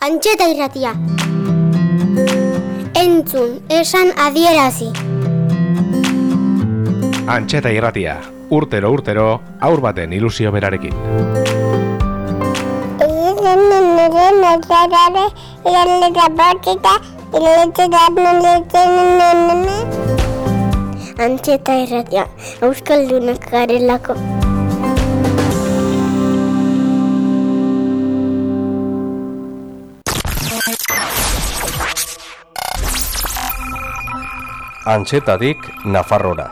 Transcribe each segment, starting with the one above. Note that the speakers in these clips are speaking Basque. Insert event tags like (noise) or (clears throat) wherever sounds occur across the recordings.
Antxeta irratia. Entzun, esan adierazi. Antxeta irratia. Urtero urtero aur baten ilusio berarekin. Antxeta irratia. Euskaldunak garelako. Antxetadik Nafarrora.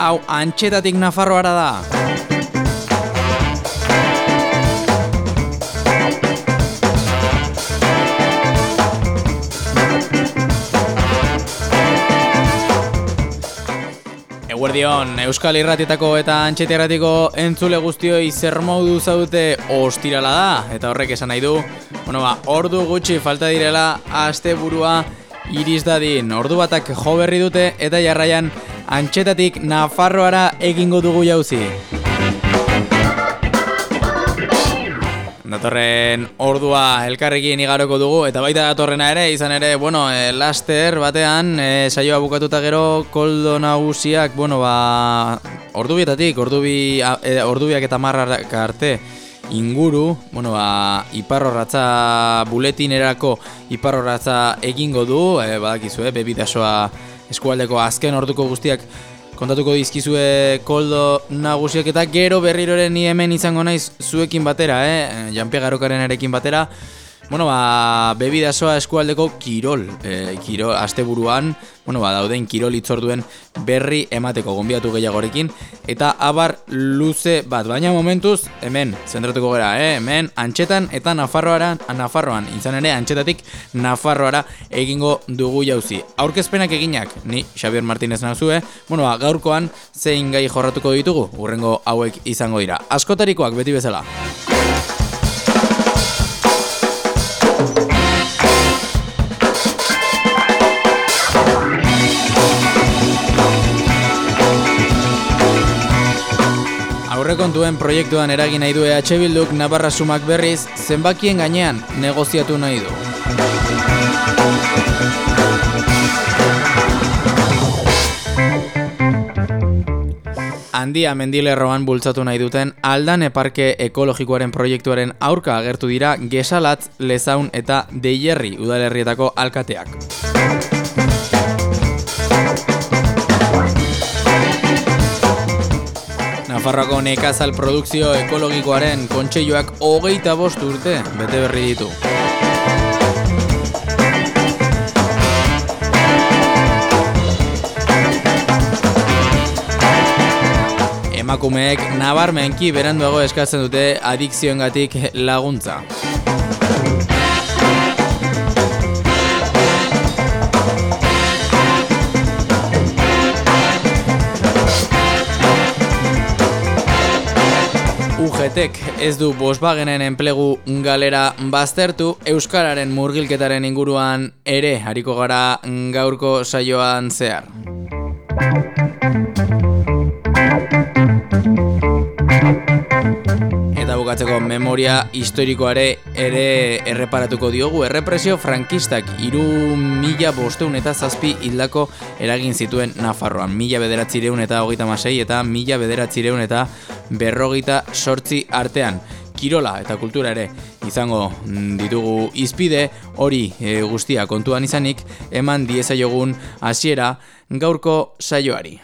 Hau antxetatik Nafarroara da. Eguerdion, Euskal Irratietako eta Antxete Irratiko entzule guztioi zer modu zaudete ostirala da, eta horrek esan nahi du, bueno ba, ordu gutxi falta direla aste burua iriz dadin. Ordu batak jo berri dute eta jarraian Antxetatik Nafarroara egingo dugu jauzi. Datorren ordua elkarrekin igaroko dugu eta baita datorrena ere, izan ere, bueno, e, laster batean e, saioa bukatuta gero koldo nagusiak, bueno, ba, ordubietatik, ordubi, e, ordubiak eta marrak arte inguru, bueno, ba, iparrorratza buletinerako iparrorratza egingo du, e, badakizu, e, bebidasoa eskualdeko azken orduko guztiak kontatuko dizkizue koldo nagusiak eta gero berriroren ni hemen izango naiz zuekin batera, eh? Janpia Garokaren erekin batera. Bueno, ba, bebidasoa eskualdeko kirol, e, kirol asteburuan, bueno, ba, dauden kirol itzorduen berri emateko gonbiatu gehiagorekin eta abar luze bat, baina momentuz hemen zentratuko gara, eh? hemen antxetan eta Nafarroaran, Nafarroan, izan ere antxetatik Nafarroara egingo dugu jauzi. Aurkezpenak eginak, ni Xavier Martinez nazue, bueno, ba, gaurkoan zein gai jorratuko ditugu, urrengo hauek izango dira. Askotarikoak beti bezala. Aurrekontuen proiektuan eragin nahi du EH Bilduk Navarra sumak berriz zenbakien gainean negoziatu nahi du. Handia mendilerroan bultzatu nahi duten aldane parke ekologikoaren proiektuaren aurka agertu dira Gesalatz, Lezaun eta Deierri udalerrietako alkateak. Nafarroako nekazal produkzio ekologikoaren kontseiluak hogeita bost urte bete berri ditu. Emakumeek nabarmenki beranduago eskatzen dute adikzioengatik laguntza. UGTek ez du Volkswagenen enplegu galera baztertu Euskararen murgilketaren inguruan ere hariko gara gaurko saioan zehar. Bukatzeko memoria historikoare ere erreparatuko diogu errepresio frankistak iru mila bosteun eta zazpi hildako eragin zituen Nafarroan. Mila bederatzireun eta hogeita masei eta mila bederatzireun eta berrogeita sortzi artean. Kirola eta kultura ere izango ditugu izpide hori e, guztia kontuan izanik eman diezaiogun hasiera gaurko saioari.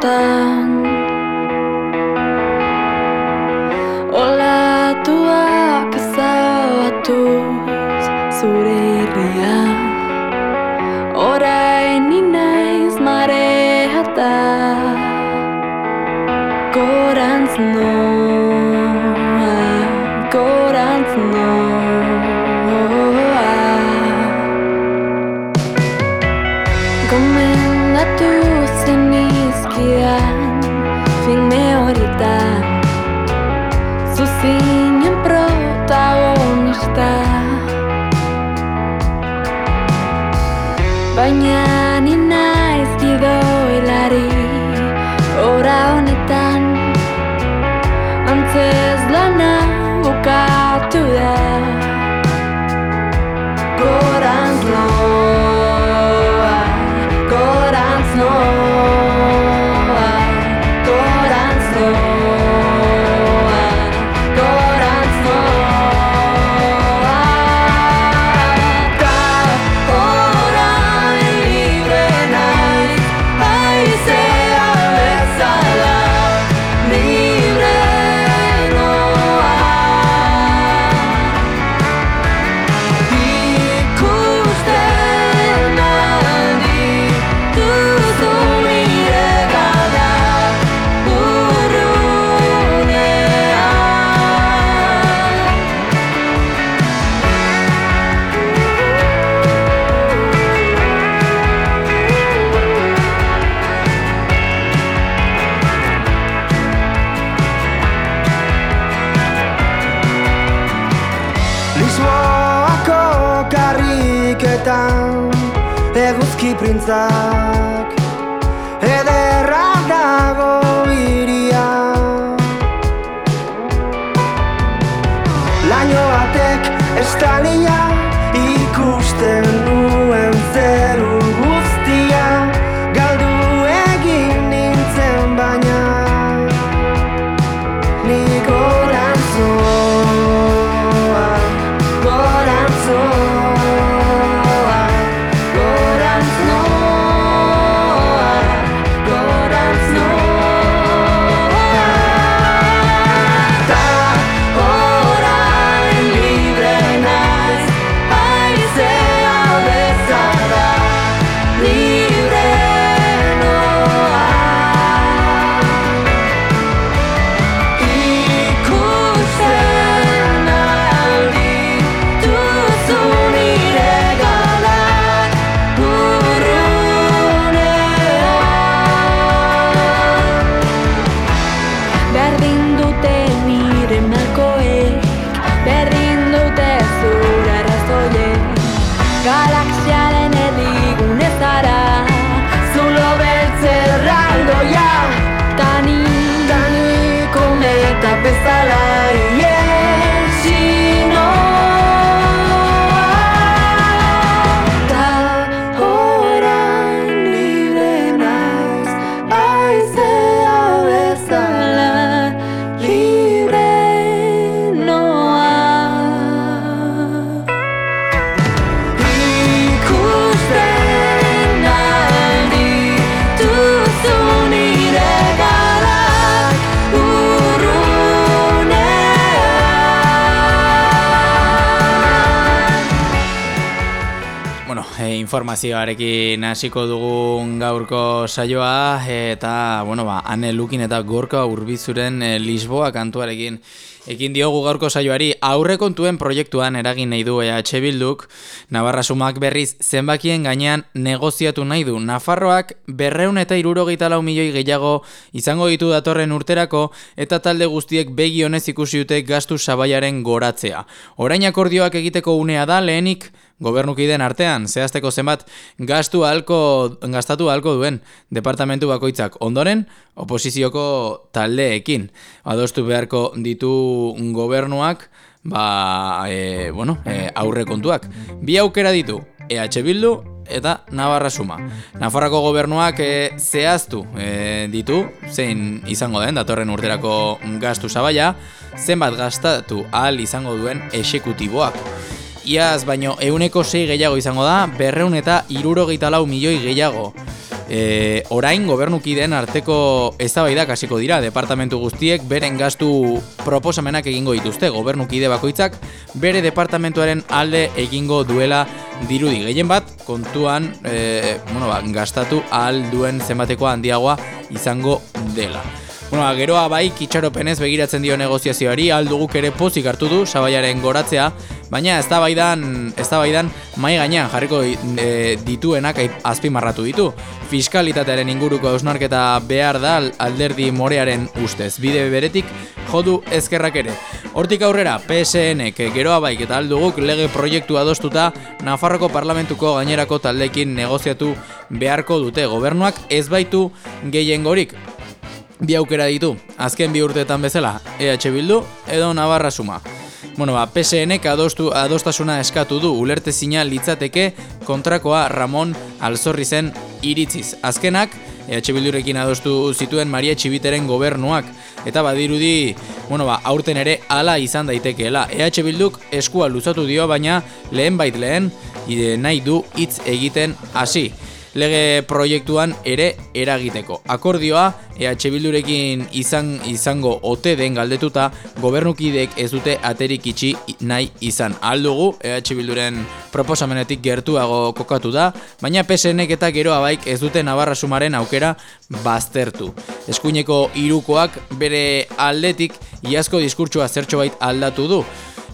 Zortan Olatuak ezabatuz zure Baina informazioarekin hasiko dugun gaurko saioa eta, bueno, ba, Ane Lukin eta Gorka Urbizuren e, Lisboa kantuarekin ekin diogu gaurko saioari aurrekontuen proiektuan eragin nahi du EH Bilduk, Navarra sumak berriz zenbakien gainean negoziatu nahi du. Nafarroak berreun eta irurogeita lau milioi gehiago izango ditu datorren urterako eta talde guztiek begi honez ikusi dute gastu sabaiaren goratzea. Orain akordioak egiteko unea da lehenik gobernukideen artean, zehazteko zenbat gastu halko, gastatu halko duen departamentu bakoitzak ondoren, oposizioko taldeekin. Adostu beharko ditu gobernuak, ba, e, bueno, e, aurre kontuak. Bi aukera ditu, EH Bildu eta Navarra Suma. Nafarrako gobernuak e, zehaztu e, ditu, zein izango den datorren urterako gastu zabaia, zenbat gastatu ahal izango duen esekutiboak. Iaz baino euneko sei gehiago izango da, berreun eta irurogeita lau milioi gehiago. E, orain gobernukideen arteko eztabaidak hasiko dira departamentu guztiek beren gastu proposamenak egingo dituzte gobernukide bakoitzak bere departamentuaren alde egingo duela dirudi gehien bat kontuan e, bueno, ba, gastatu ahal duen zenbateko handiagoa izango dela. Bueno, ba, geroa bai kitxaropenez begiratzen dio negoziazioari alduguk ere pozik hartu du sabaiaren goratzea, baina eztabaidan eztabaidan mai gainean jarriko e, dituenak azpimarratu ditu. Fiskalitatearen inguruko ausnarketa behar da alderdi morearen ustez. Bide beretik jodu ezkerrak ere. Hortik aurrera, PSNek geroa baik eta alduguk lege proiektu adostuta Nafarroko parlamentuko gainerako taldekin negoziatu beharko dute gobernuak ez baitu gehiengorik bi aukera ditu, azken bi urteetan bezala, EH Bildu edo Navarra Suma. Bueno, ba, PSNek adostu, adostasuna eskatu du ulerte zina litzateke kontrakoa Ramon Alzorri zen iritziz. Azkenak, EH Bildurekin adostu zituen Maria Txibiteren gobernuak, eta badirudi, bueno, ba, aurten ere hala izan daitekeela. EH Bilduk eskua luzatu dio, baina lehen bait lehen, nahi du hitz egiten hasi lege proiektuan ere eragiteko. Akordioa EH Bildurekin izan izango ote den galdetuta gobernukidek ez dute aterik itxi nahi izan. Aldugu EH Bilduren proposamenetik gertuago kokatu da, baina PSNek eta geroa baik ez dute Navarra Sumaren aukera baztertu. Eskuineko irukoak bere aldetik iazko diskurtsua zertxo bait aldatu du.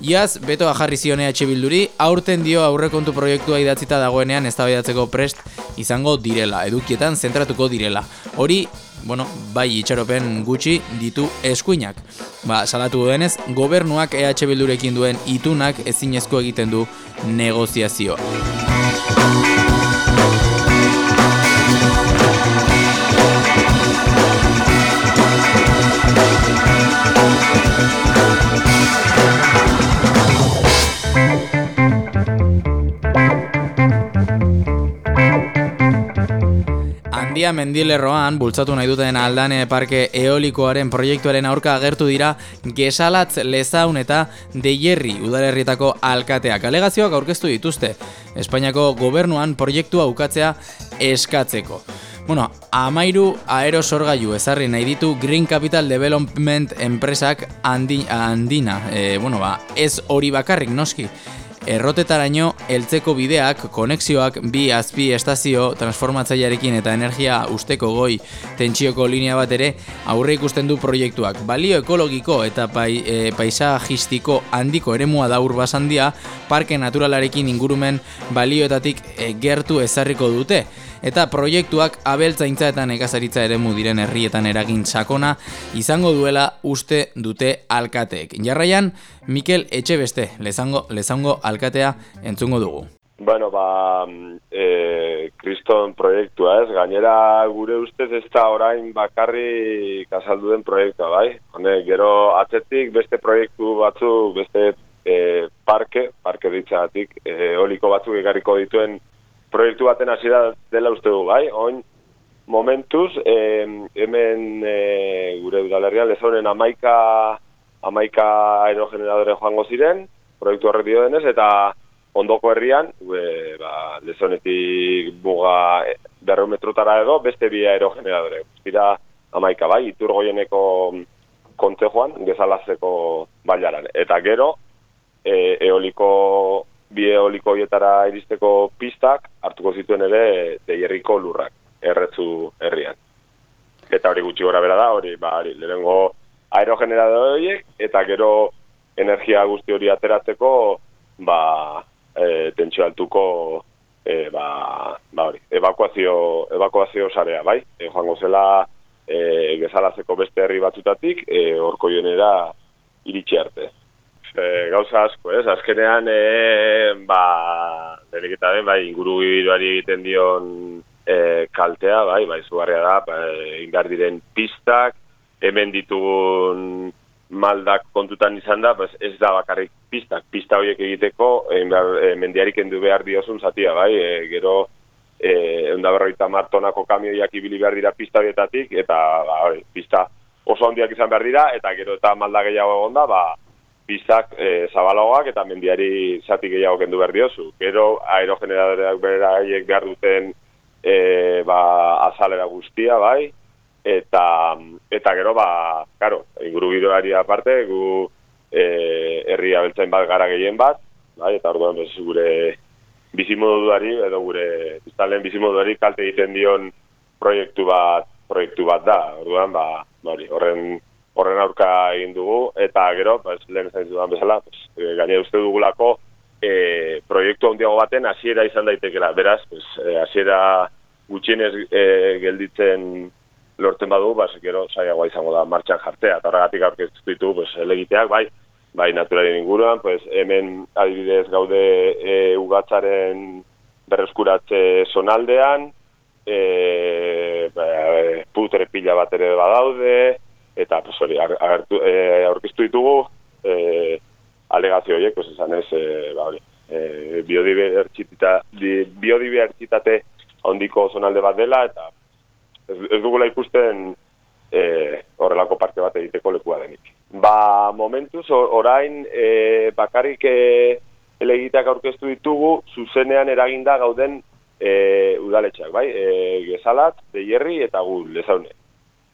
Iaz, beto jarri zion EH Bilduri, aurten dio aurrekontu proiektua idatzita dagoenean eztabaidatzeko prest izango direla, edukietan zentratuko direla. Hori, bueno, bai itxaropen gutxi ditu eskuinak. Ba, salatu denez, gobernuak EH Bildurekin duen itunak ezinezko egiten du negoziazioa. Handia mendilerroan bultzatu nahi duten aldane parke eolikoaren proiektuaren aurka agertu dira gesalatz lezaun eta deierri udalerrietako alkateak. Alegazioak aurkeztu dituzte, Espainiako gobernuan proiektua ukatzea eskatzeko. Bueno, amairu aerosorgailu ezarri nahi ditu Green Capital Development enpresak handi, handina. E, bueno, ba, ez hori bakarrik noski errotetaraino heltzeko bideak, konexioak bi azpi estazio transformatzailearekin eta energia usteko goi tentsioko linea bat ere aurre ikusten du proiektuak. Balio ekologiko eta pai, e, paisajistiko handiko eremua da urbasandia, parke naturalarekin ingurumen balioetatik e, gertu ezarriko dute eta proiektuak abeltzaintza eta nekazaritza eremu diren herrietan eragin sakona izango duela uste dute alkateek. Jarraian, Mikel Etxebeste, lezango, lezango alkatea entzungo dugu. Bueno, ba, e, kriston proiektua ez, gainera gure ustez ez da orain bakarri kasaldu den proiektua, bai? Hone, gero atzetik beste proiektu batzu, beste e, parke, parke ditzagatik, e, oliko batzuk egarriko dituen proiektu baten hasi da dela uste du, bai? Oin, momentuz, eh, hemen eh, gure udalerrian lezonen amaika, amaika aerogeneradore joango ziren, proiektu horrek dio denez, eta ondoko herrian, e, ba, lezonetik buga berreun metrotara edo, beste bi aerogeneradore. Zira amaika, bai, iturgoieneko kontze joan, gezalazeko bailaran. Eta gero, e, eoliko bi eoliko hietara iristeko pistak hartuko zituen ere deierriko lurrak, erretzu herrian. Eta hori gutxi gora bera da, hori, ba, hori, lehenengo aerogenerador horiek, eta gero energia guzti hori ateratzeko, ba, e, tentsio altuko, e, ba, ba, hori, evakuazio, evakuazio sarea, bai? E, joango zela, e, gezalazeko beste herri batzutatik, e, orko jonera iritsi arte e, gauza asko, ez? Azkenean, e, ba, denik bai, inguru egiten dion e, kaltea, bai, bai, zugarria da, ba, indar diren pistak, hemen ditugun maldak kontutan izan da, pues ez da bakarrik pistak, pista horiek egiteko, e, mendiarik endu behar diozun zatia, bai, e, gero, e, eunda berroita martonako kamioiak ibili behar dira pista horietatik, eta, ba, pista oso handiak izan behar dira, eta gero eta malda gehiago egon da, ba, bizak e, zabalagoak eta mendiari zati gehiago kendu behar diozu. Gero aerogeneradoreak beraiek behar duten e, ba, azalera guztia, bai, eta eta gero ba, claro, ingurugiroari aparte gu eh herri abeltzain bat gara gehien bat, bai, eta orduan bez gure bizimoduari edo gure biztalen bizimoduari kalte egiten dion proiektu bat, proiektu bat da. Orduan ba, hori, horren horren aurka egin dugu eta gero, pues lehen esan dudan bezala, pues e, gaine uste dugulako e, proiektu handiago baten hasiera izan daitekela. Beraz, pues e, hasiera gutxienez e, gelditzen lortzen badu, ba, gero saiagoa izango da martxan jartea, eta horregatik aurkeztu ditu, pues, elegiteak, bai, bai naturalien inguruan, pues, hemen adibidez gaude e, ugatzaren berreskuratze zonaldean, e, ba, putre pila bat ere badaude, eta pues, hori, agertu, e, ditugu, e, alegazio horiek, pues, esan ez, e, ba, hori, e, biodibertsitate handiko zonalde bat dela, eta ez, ez dugula ikusten e, horrelako parte bat egiteko lekua denik. Ba, momentuz, orain, e, bakarrik e, elegiteak aurkeztu ditugu, zuzenean eraginda gauden e, udaletxeak, bai? E, gezalat, deierri eta gu, lezaune.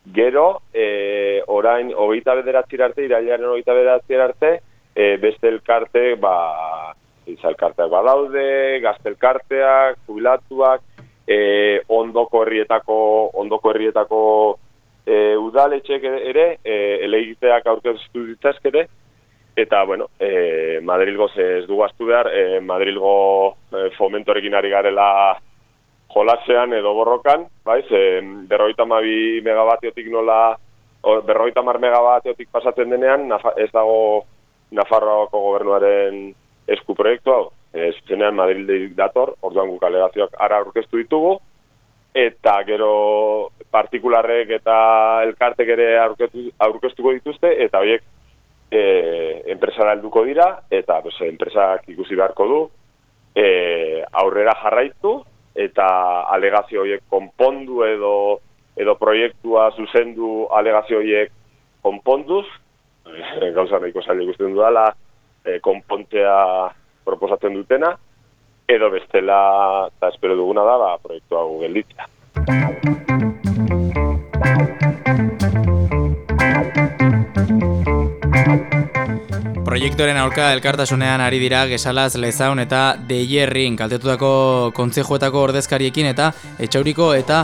Gero, e, orain, hogeita bederatzir arte, irailaren hogeita bederatzir arte, e, beste elkarte, ba, izalkarteak badaude, gaztelkarteak, jubilatuak, e, ondoko herrietako ondoko herrietako e, udaletxek ere e, elegiteak aurkeztu ditzazkete eta bueno, e, Madrilgo ez dugu astu behar, e, Madrilgo e, fomentorekin ari garela jolasean edo borrokan, bai, ze berroita mabi megabatiotik nola, berroita mar megabatiotik pasatzen denean, ez dago Nafarroako gobernuaren esku proiektu hau, ez zenean Madrildik dator, orduan guk alegazioak ara aurkeztu ditugu, eta gero partikularrek eta elkartek ere aurkeztuko dituzte, eta horiek e, enpresara helduko dira, eta pues, enpresak ikusi beharko du, e, aurrera jarraitu, eta alegazio horiek konpondu edo edo proiektua zuzendu alegazio horiek konponduz, gauza nahiko zaila ikusten dudala, e, konpontea proposatzen dutena, edo bestela, eta espero duguna da, ba, proiektu hau gelditzea. Proiektoren aurka elkartasunean ari dira gesalaz lezaun eta deierrin kaltetutako kontzejuetako ordezkariekin eta etxauriko eta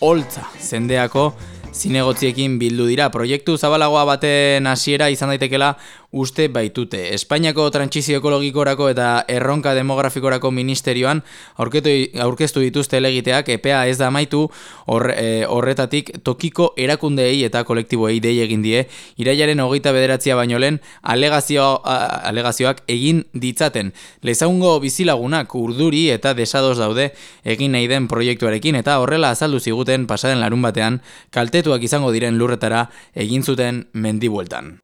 holtza zendeako zinegotziekin bildu dira. Proiektu zabalagoa baten hasiera izan daitekela uste baitute. Espainiako trantsizio ekologikorako eta erronka demografikorako ministerioan aurketu, aurkeztu dituzte elegiteak epea ez da amaitu e, horretatik tokiko erakundeei eta kolektiboei dei egin die irailaren hogeita bederatzia baino lehen alegazio, alegazioak egin ditzaten. Lezaungo bizilagunak urduri eta desados daude egin nahi den proiektuarekin eta horrela azaldu ziguten pasaren larun batean kaltetuak izango diren lurretara egin zuten mendibueltan.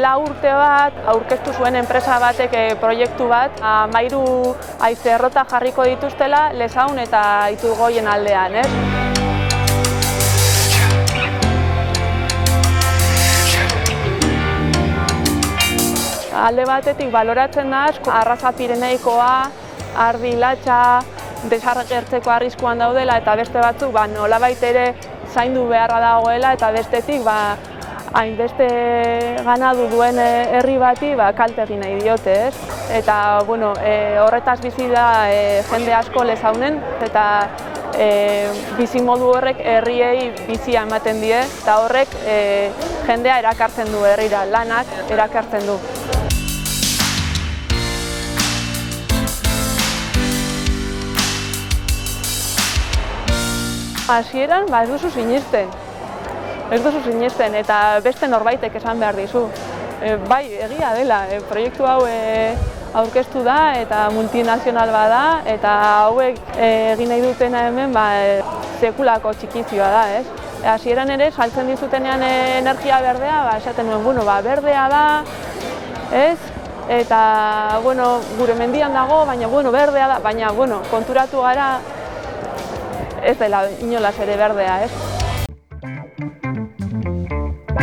Duela urte bat aurkeztu zuen enpresa batek e, proiektu bat amairu aize errota jarriko dituztela lezaun eta iturgoien aldean, ez? Alde batetik baloratzen da arraza pireneikoa, ardi latxa, desargertzeko arriskuan daudela eta beste batzuk ba, nolabait ere zaindu beharra dagoela eta bestetik ba, hainbeste ganadu duen eh, herri bati ba, kalte egin nahi diote, ez? Eta, bueno, e, horretaz bizi da e, jende asko lezaunen, eta e, bizi modu horrek herriei bizia ematen die, eta horrek e, jendea erakartzen du herrira, lanak erakartzen du. Hasieran, ba, ez duzu sinisten, ez duzu sinesten eta beste norbaitek esan behar dizu. E, bai, egia dela, e, proiektu hau e, aurkeztu da eta multinazional bada eta hauek e, egin nahi dutena hemen ba, e, sekulako txikizioa da, ez? hasieran ere saltzen dizutenean energia berdea, ba, esaten nuen, bueno, ba, berdea da, ez? Eta, bueno, gure mendian dago, baina, bueno, berdea da, baina, bueno, konturatu gara ez dela inolaz ere berdea, ez?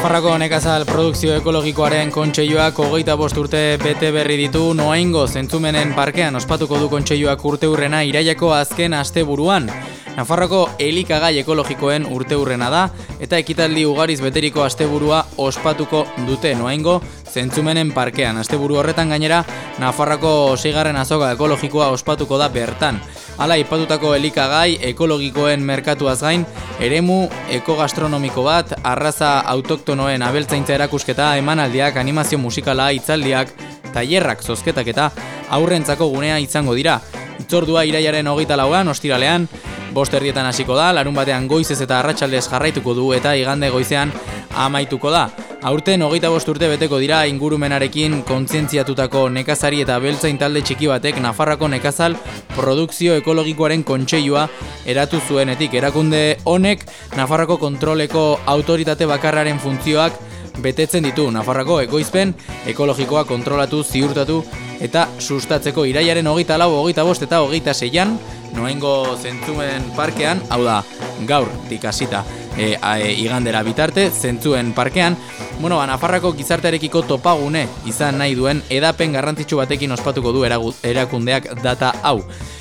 Nafarrako nekazal produkzio ekologikoaren kontseiluak hogeita bost urte bete berri ditu noaingo zentzumenen parkean ospatuko du kontseiluak urte hurrena iraiako azken asteburuan. Nafarroko elikagai ekologikoen urte hurrena da eta ekitaldi ugariz beteriko asteburua ospatuko dute noaingo zentzumenen parkean. Asteburu horretan gainera Nafarrako seigarren azoka ekologikoa ospatuko da bertan. Hala ipatutako elikagai ekologikoen merkatuaz gain, eremu ekogastronomiko bat, arraza autoktonoen abeltzaintza erakusketa, emanaldiak, animazio musikala, itzaldiak, tailerrak zozketak eta aurrentzako gunea izango dira. Itzordua iraiaren hogeita lauan, ostiralean, bost erdietan hasiko da, larun batean goizez eta arratsaldez jarraituko du eta igande goizean amaituko da. Aurten hogeita bost urte beteko dira ingurumenarekin kontzientziatutako nekazari eta beltzain talde txiki batek Nafarrako nekazal produkzio ekologikoaren kontseilua eratu zuenetik. Erakunde honek Nafarrako kontroleko autoritate bakarraren funtzioak betetzen ditu Nafarrako ekoizpen ekologikoa kontrolatu, ziurtatu eta sustatzeko iraiaren hogeita lau, hogeita bost eta hogeita zeian, noengo zentzumen parkean, hau da, gaur dikasita e, e, igandera bitarte, zentzuen parkean, bueno, ba, Nafarrako gizartearekiko topagune izan nahi duen edapen garrantzitsu batekin ospatuko du erakundeak data hau.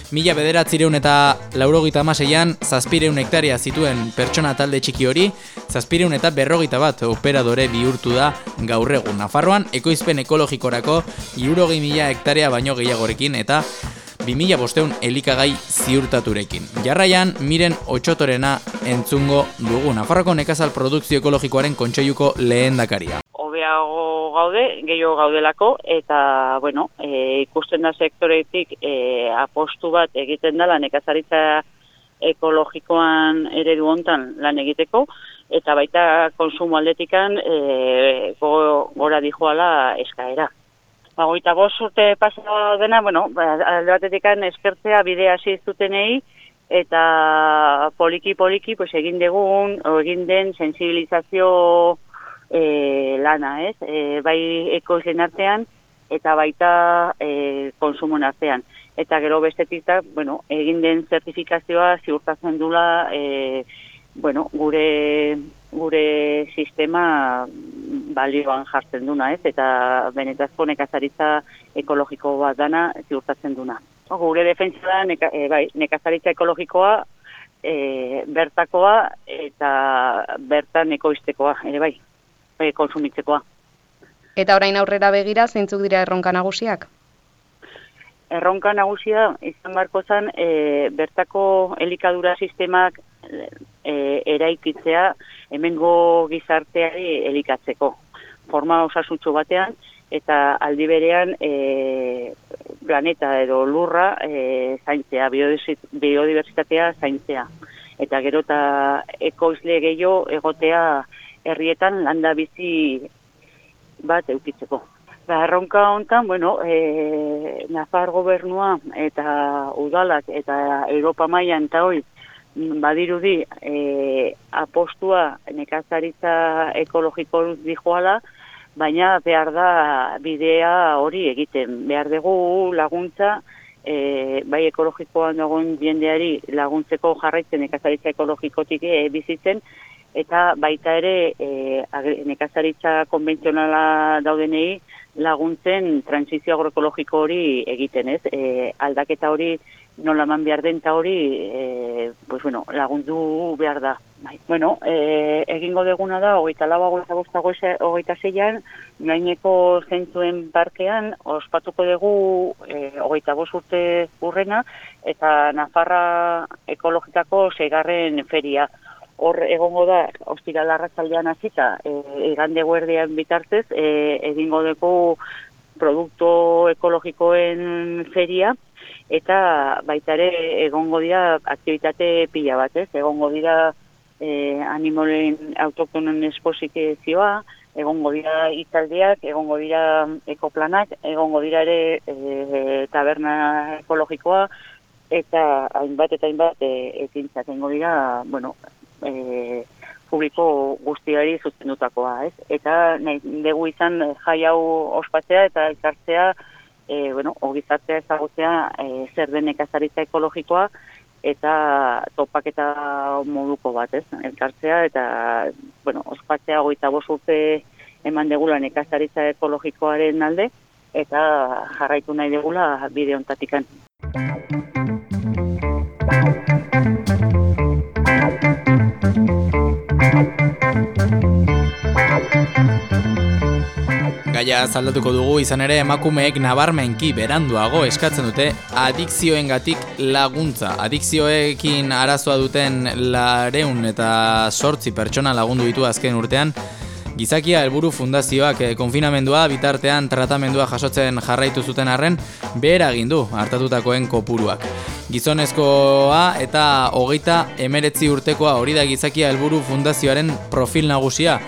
Mila bederatzireun eta laurogita amaseian, zazpireun hektaria zituen pertsona talde txiki hori, zazpireun eta berrogita bat operadore bihurtu da gaur egun. Nafarroan, ekoizpen ekologikorako, irurogei mila hektaria baino gehiagorekin eta 2000 bosteun elikagai ziurtaturekin. Jarraian, miren otxotorena entzungo dugu. Nafarroko nekazal produkzio ekologikoaren kontseiluko lehendakaria. hobeago gaude, gehiago gaudelako, eta, bueno, e, ikusten da sektoretik e, apostu bat egiten dela nekazaritza ekologikoan eredu hontan lan egiteko, eta baita konsumo aldetikan e, go- gora dijoala eskaera. Ba, goita bost urte pasa dena, bueno, ba, alde batetikan eskertzea bidea hasi zutenei, eta poliki-poliki pues, egin degun, egin den sensibilizazio e, lana, ez? E, bai ekoizlen artean, eta baita e, konsumon artean. Eta gero bestetik da, bueno, egin den zertifikazioa ziurtatzen dula e, bueno, gure gure sistema balioan jartzen duna, ez? Eta benetazko nekazaritza ekologiko bat dana ziurtatzen duna. Gure defentsa da neka, e, bai, nekazaritza ekologikoa e, bertakoa eta bertan ekoiztekoa, ere bai, e, konsumitzekoa. Eta orain aurrera begira zeintzuk dira erronka nagusiak? erronka nagusia izan barko zen e, bertako elikadura sistemak e, eraikitzea hemengo gizarteari elikatzeko. Forma osasuntxo batean eta aldi berean e, planeta edo lurra e, zaintzea, biodiversitatea zaintzea. Eta gero eta ekoizle gehiago egotea herrietan landa bizi bat eukitzeko. Ba, erronka hontan, bueno, e, Nafar gobernua eta udalak eta Europa mailan eta mm, badirudi e, apostua nekazaritza ekologiko dijoala, baina behar da bidea hori egiten. Behar dugu laguntza, e, bai ekologikoan dagoen jendeari laguntzeko jarraitzen nekazaritza ekologikotik e, bizitzen, eta baita ere e, nekazaritza konbentzionala daudenei laguntzen transizio agroekologiko hori egiten, ez? E, aldaketa hori nola eman behar den eta hori e, pues bueno, lagundu behar da. Bai. Bueno, e, egingo deguna da, hogeita lau, hogeita bosta, hogeita zeian, gaineko zentzuen parkean, ospatuko dugu e, hogeita bost urte urrena, eta Nafarra ekologikako segarren feria. Hor egongo da, ostira larratzaldean hasita, e, igande guerdean bitartez, e, egingo dugu produktu ekologikoen feria, eta baita ere egongo dira aktivitate pila bat, ez? Egongo dira e, animolen autoktonen esposizioa, egongo dira hitzaldiak, egongo dira ekoplanak, egongo dira ere e, taberna ekologikoa, eta hainbat eta hainbat e, ekintzak egongo dira, bueno, e, publiko guztiari zuzendutakoa, ez? Eta nahi dugu izan jai hau ospatzea eta elkartzea, e, bueno, ogizartzea ezagutzea e, zer den nekazaritza ekologikoa, eta topaketa moduko bat, ez? Elkartzea eta, bueno, ospatzea goita urte eman degula nekazaritza ekologikoaren alde, eta jarraitu nahi degula bide ontatikan. Gaia zaldatuko dugu izan ere emakumeek nabarmenki beranduago eskatzen dute adikzioengatik laguntza. Adikzioekin arazoa duten lareun eta sortzi pertsona lagundu ditu azken urtean, Gizakia helburu fundazioak eh, konfinamendua bitartean tratamendua jasotzen jarraitu zuten arren behera egin du hartatutakoen kopuruak. Gizonezkoa eta hogeita emeretzi urtekoa hori da gizakia helburu fundazioaren profil nagusia.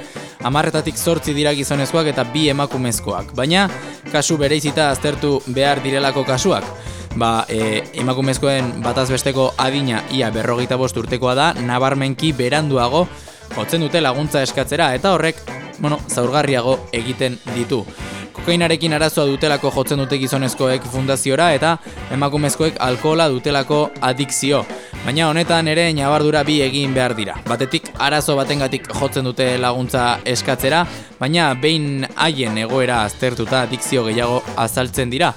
Amarretatik zortzi dira gizonezkoak eta bi emakumezkoak, baina kasu bereizita aztertu behar direlako kasuak. Ba, e, emakumezkoen batazbesteko adina ia berrogeita bost urtekoa da, nabarmenki beranduago jotzen dute laguntza eskatzera eta horrek, bueno, zaurgarriago egiten ditu. Kokainarekin arazoa dutelako jotzen dute gizonezkoek fundaziora eta emakumezkoek alkohola dutelako adikzio. Baina honetan ere nabardura bi egin behar dira. Batetik arazo batengatik jotzen dute laguntza eskatzera, baina behin haien egoera aztertuta adikzio gehiago azaltzen dira.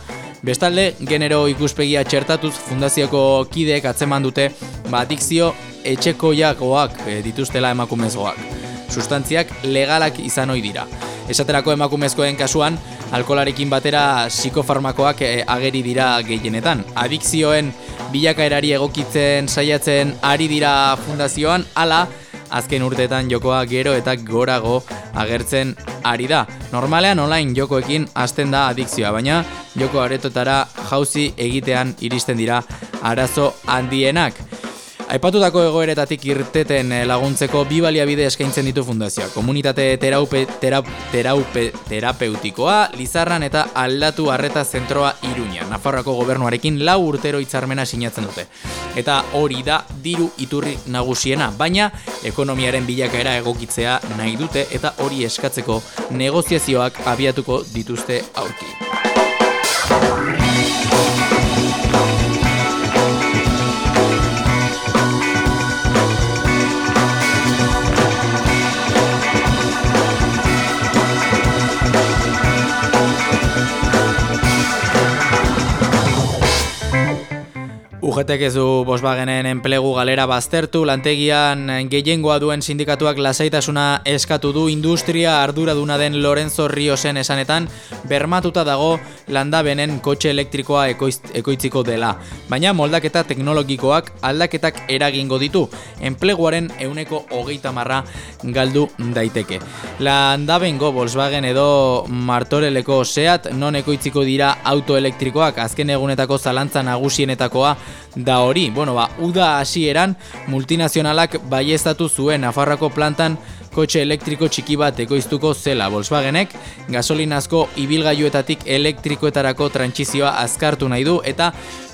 Bestalde, genero ikuspegia txertatuz fundazioko kideek atzeman dute ba, adikzio etxeko jakoak e, dituztela emakumezgoak. Sustantziak legalak izan ohi dira. Esaterako emakumezkoen kasuan, alkolarekin batera psikofarmakoak e, ageri dira gehienetan. Adikzioen bilakaerari egokitzen saiatzen ari dira fundazioan, hala, azken urteetan jokoa gero eta gorago agertzen ari da. Normalean online jokoekin hasten da adikzioa, baina joko aretotara jauzi egitean iristen dira arazo handienak. Aipatutako egoeretatik irteten eh, laguntzeko bi baliabide eskaintzen ditu fundazioa. Komunitate teraupe, terap, teraupe, terapeutikoa, Lizarran eta aldatu arreta zentroa Iruña. Nafarroako gobernuarekin lau urtero hitzarmena sinatzen dute. Eta hori da diru iturri nagusiena, baina ekonomiaren bilakaera egokitzea nahi dute eta hori eskatzeko negoziazioak abiatuko dituzte aurki. UGTek ez du Volkswagenen enplegu galera baztertu, lantegian gehiengoa duen sindikatuak lasaitasuna eskatu du industria arduraduna den Lorenzo Riosen esanetan bermatuta dago landabenen kotxe elektrikoa ekoitziko dela. Baina moldaketa teknologikoak aldaketak eragingo ditu, enpleguaren euneko hogeita marra galdu daiteke. Landabengo Volkswagen edo Martoreleko Seat non ekoitziko dira autoelektrikoak azken egunetako zalantza nagusienetakoa da hori. Bueno, ba, uda hasieran multinazionalak baiestatu zuen Nafarroko plantan kotxe elektriko txiki bat ekoiztuko zela Volkswagenek, gasolinazko ibilgailuetatik elektrikoetarako trantsizioa azkartu nahi du eta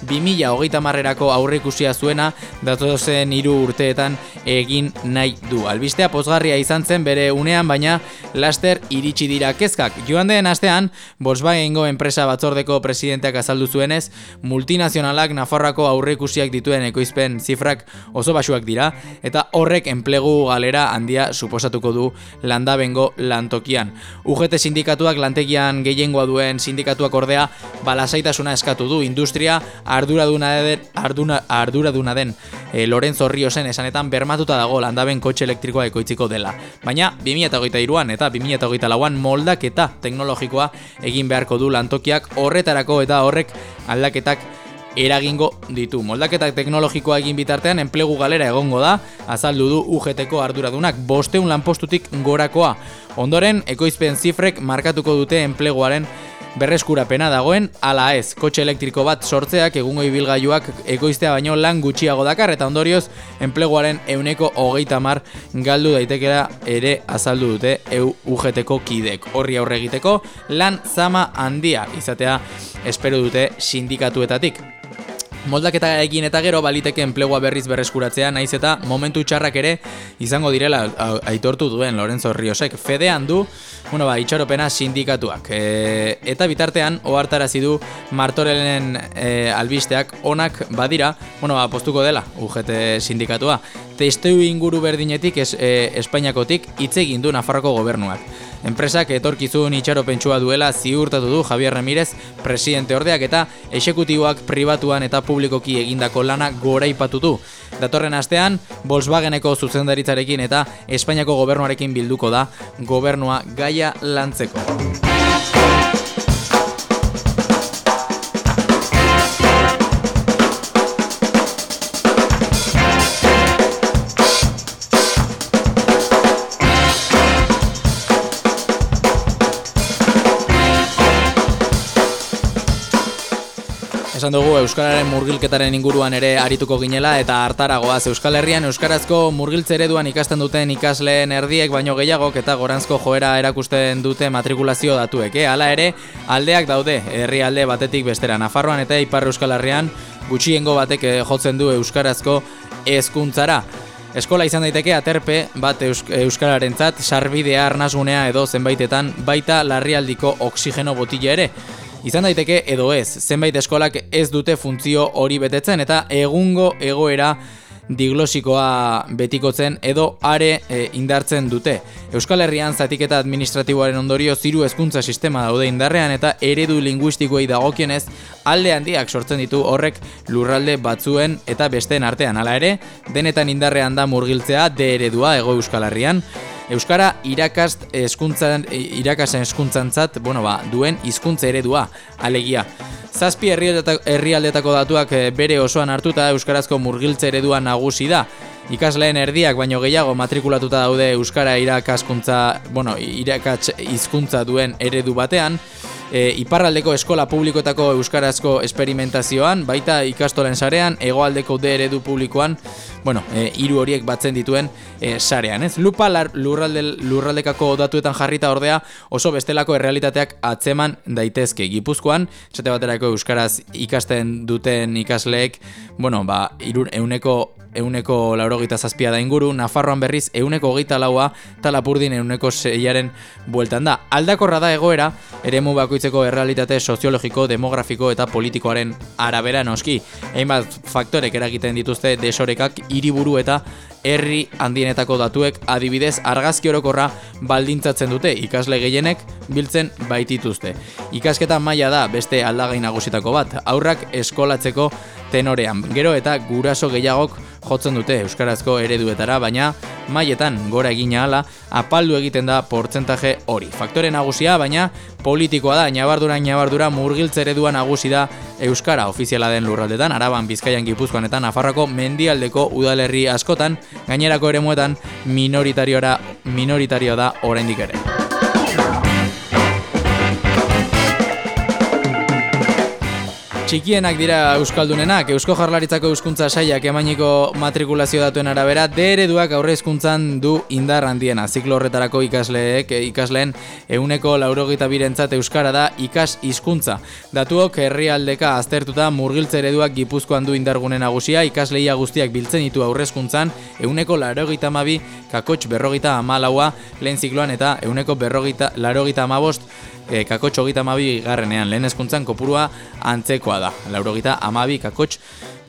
2030 marrerako aurreikusia zuena datozen hiru urteetan egin nahi du. Albistea pozgarria izan zen bere unean, baina laster iritsi dira kezkak. Joan den astean, Volkswagengo enpresa batzordeko presidenteak azaldu zuenez, multinazionalak Nafarroako aurreikusiak dituen ekoizpen zifrak oso basuak dira, eta horrek enplegu galera handia suposatuko du landabengo lantokian. UGT sindikatuak lantegian gehiengoa duen sindikatuak ordea balasaitasuna eskatu du industria arduraduna den, arduna, arduraduna den e, Lorenzo Riosen esanetan bermatuta dago landaben kotxe elektrikoa ekoitziko dela. Baina 2008an eta 2008an moldaketa teknologikoa egin beharko du lantokiak horretarako eta horrek aldaketak eragingo ditu. Moldaketak teknologikoa egin bitartean enplegu galera egongo da, azaldu du UGTko arduradunak bosteun lanpostutik gorakoa. Ondoren, ekoizpen zifrek markatuko dute enpleguaren berreskurapena dagoen, ala ez, kotxe elektriko bat sortzeak egungo ibilgailuak ekoiztea baino lan gutxiago dakar eta ondorioz enpleguaren euneko hogeita mar galdu daitekera ere azaldu dute EU UGTko kidek. Horri aurre egiteko lan zama handia izatea espero dute sindikatuetatik. Moldaketa egin eta gero baliteke enplegua berriz berreskuratzea, naiz eta momentu txarrak ere izango direla aitortu duen Lorenzo Riosek. Fedean du, bueno, ba, itxaropena sindikatuak. E, eta bitartean, ohartarazi du Martorelen e, albisteak onak badira, bueno, ba, postuko dela UGT sindikatua. Testeu inguru berdinetik, es, e, Espainiakotik, hitz egin du Nafarroko gobernuak. Enpresak etorkizun itxaropentsua duela ziurtatu du Javier Ramirez presidente ordeak eta esekutiboak pribatuan eta publikoki egindako lana goraipatu du. Datorren astean, Volkswageneko zuzendaritzarekin eta Espainiako gobernuarekin bilduko da gobernua gaia lantzeko. Esan dugu Euskararen murgilketaren inguruan ere arituko ginela eta hartaragoaz Euskal Herrian Euskarazko murgiltze ereduan ikasten duten ikasleen erdiek baino gehiagok eta gorantzko joera erakusten dute matrikulazio datuek. Eh? Hala ere, aldeak daude herri alde batetik bestera Nafarroan eta Ipar Euskal Herrian gutxiengo batek eh, jotzen du Euskarazko hezkuntzara. Eskola izan daiteke aterpe bat eusk euskararentzat sarbidea arnasgunea edo zenbaitetan baita larrialdiko oksigeno botila ere. Izan daiteke edo ez, zenbait eskolak ez dute funtzio hori betetzen eta egungo egoera diglosikoa betikotzen edo are e, indartzen dute. Euskal Herrian zatiketa administratiboaren ondorio ziru hezkuntza sistema daude indarrean eta eredu linguistikoei dagokionez alde handiak sortzen ditu horrek lurralde batzuen eta besteen artean. Hala ere, denetan indarrean da murgiltzea de eredua ego Euskal Herrian, Euskara irakast eskuntzan, irakasen eskuntzantzat, bueno ba, duen hizkuntza eredua, alegia. Zazpi herrialdetako datuak eh, bere osoan hartuta Euskarazko murgiltze eredua nagusi da. Ikasleen erdiak baino gehiago matrikulatuta daude Euskara irakaskuntza, bueno, irakats hizkuntza duen eredu batean, e, iparraldeko eskola publikoetako euskarazko esperimentazioan, baita ikastolen sarean, hegoaldeko de eredu publikoan, bueno, e, hiru horiek batzen dituen e, sarean, ez? Lupa lurralde, lurraldekako datuetan jarrita ordea oso bestelako errealitateak atzeman daitezke. Gipuzkoan, esate baterako euskaraz ikasten duten ikasleek, bueno, ba, irun, euneko euneko laurogeita zazpia da inguru, Nafarroan berriz euneko hogeita laua, eta Lapurdin euneko zeiaren bueltan da. Aldakorra da egoera, eremu bakoitzeko errealitate soziologiko, demografiko eta politikoaren arabera noski. Hainbat faktorek eragiten dituzte desorekak hiriburu eta herri handienetako datuek adibidez argazki orokorra baldintzatzen dute ikasle gehienek biltzen baitituzte. Ikasketa maila da beste aldagai nagusitako bat, aurrak eskolatzeko tenorean. Gero eta guraso gehiagok jotzen dute euskarazko ereduetara, baina mailetan gora egina hala apaldu egiten da portzentaje hori. Faktore nagusia, baina politikoa da, nabardura nabardura murgiltze eredua nagusi da euskara ofiziala den lurraldetan, araban bizkaian gipuzkoan eta nafarrako mendialdeko udalerri askotan, gainerako eremuetan minoritariora minoritario da oraindik ere. Txikienak dira Euskaldunenak, Eusko Jarlaritzako Euskuntza Saiak emainiko matrikulazio datuen arabera, dereduak aurre hezkuntzan du indar handiena. Ziklo horretarako ikasleek, ikasleen euneko laurogita birentzat Euskara da ikas hizkuntza. Datuok herrialdeka aztertuta murgiltze ereduak gipuzkoan du indargune nagusia, ikasleia guztiak biltzen ditu aurrezkuntzan, euneko larogita amabi, kakotx berrogita amalaua, lehen zikloan eta euneko berrogita, larogita amabost, e, kakotx hogita amabi garrenean, lehen eskuntzan kopurua antzekoa da. Laurogita amabi kakotx,